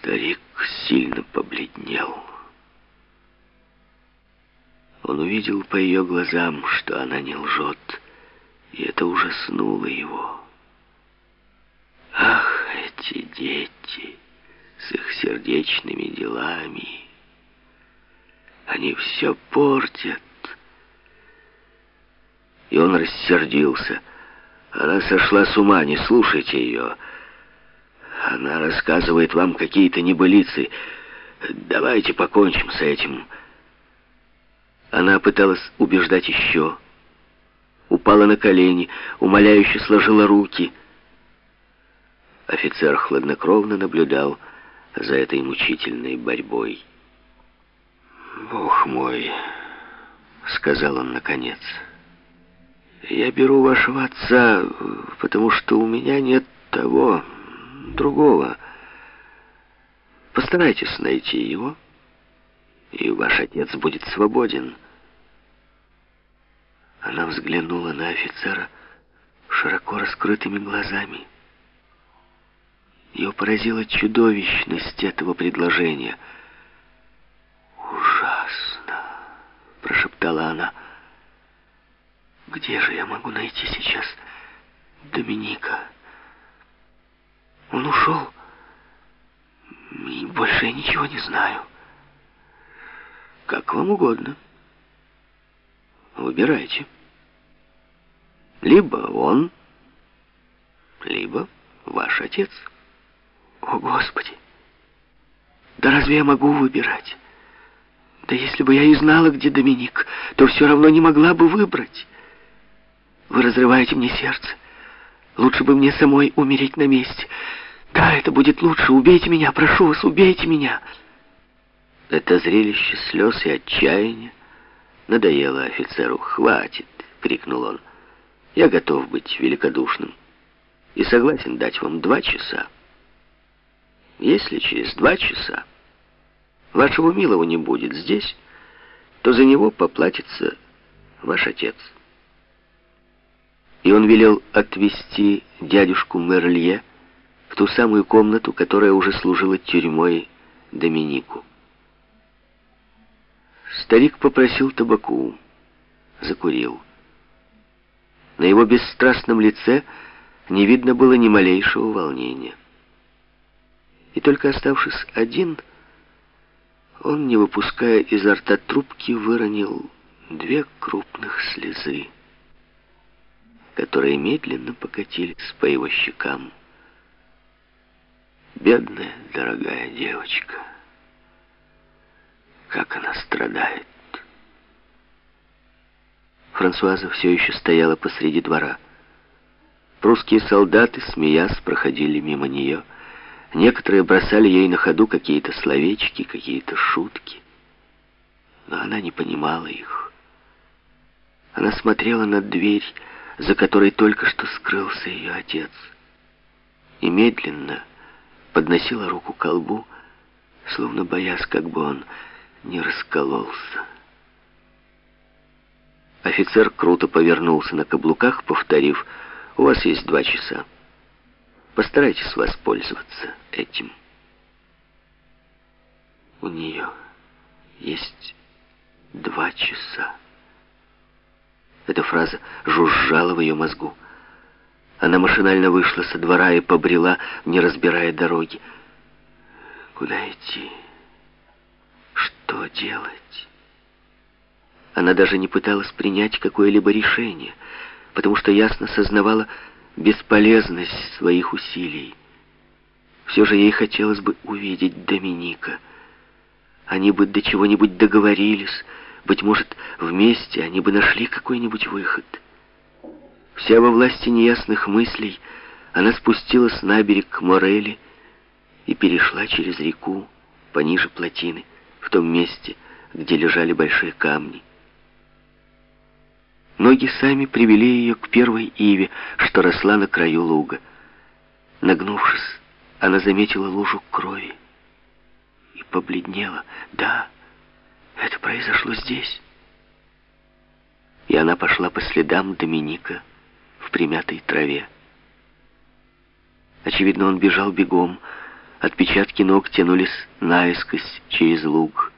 Старик сильно побледнел. Он увидел по ее глазам, что она не лжет, и это ужаснуло его. Ах, эти дети с их сердечными делами! Они все портят. И он рассердился. Она сошла с ума, не слушайте ее. Она рассказывает вам какие-то небылицы. Давайте покончим с этим. Она пыталась убеждать еще. Упала на колени, умоляюще сложила руки. Офицер хладнокровно наблюдал за этой мучительной борьбой. «Бог мой», — сказал он наконец, — «я беру вашего отца, потому что у меня нет того, другого. Постарайтесь найти его, и ваш отец будет свободен». Она взглянула на офицера широко раскрытыми глазами. Ее поразила чудовищность этого предложения — прошептала она. «Где же я могу найти сейчас Доминика? Он ушел, больше я ничего не знаю. Как вам угодно. Выбирайте. Либо он, либо ваш отец. О, Господи! Да разве я могу выбирать?» Да если бы я и знала, где Доминик, то все равно не могла бы выбрать. Вы разрываете мне сердце. Лучше бы мне самой умереть на месте. Да, это будет лучше. Убейте меня, прошу вас, убейте меня. Это зрелище слез и отчаяния надоело офицеру. «Хватит!» — крикнул он. «Я готов быть великодушным и согласен дать вам два часа. Если через два часа вашего милого не будет здесь, то за него поплатится ваш отец. И он велел отвезти дядюшку Мерлье в ту самую комнату, которая уже служила тюрьмой Доминику. Старик попросил табаку, закурил. На его бесстрастном лице не видно было ни малейшего волнения. И только оставшись один, он, не выпуская изо рта трубки, выронил две крупных слезы, которые медленно покатились по его щекам. Бедная, дорогая девочка, как она страдает. Франсуаза все еще стояла посреди двора. Прусские солдаты, смеясь, проходили мимо нее, Некоторые бросали ей на ходу какие-то словечки, какие-то шутки. Но она не понимала их. Она смотрела на дверь, за которой только что скрылся ее отец. И медленно подносила руку к колбу, словно боясь, как бы он не раскололся. Офицер круто повернулся на каблуках, повторив, «У вас есть два часа». Постарайтесь воспользоваться этим. У нее есть два часа. Эта фраза жужжала в ее мозгу. Она машинально вышла со двора и побрела, не разбирая дороги. Куда идти? Что делать? Она даже не пыталась принять какое-либо решение, потому что ясно сознавала, бесполезность своих усилий. Все же ей хотелось бы увидеть Доминика. Они бы до чего-нибудь договорились, быть может, вместе они бы нашли какой-нибудь выход. Вся во власти неясных мыслей, она спустилась на берег к Морели и перешла через реку, пониже плотины, в том месте, где лежали большие камни. Ноги сами привели ее к первой иве, что росла на краю луга. Нагнувшись, она заметила лужу крови и побледнела. Да, это произошло здесь. И она пошла по следам Доминика в примятой траве. Очевидно, он бежал бегом, Отпечатки ног тянулись наискось через луг.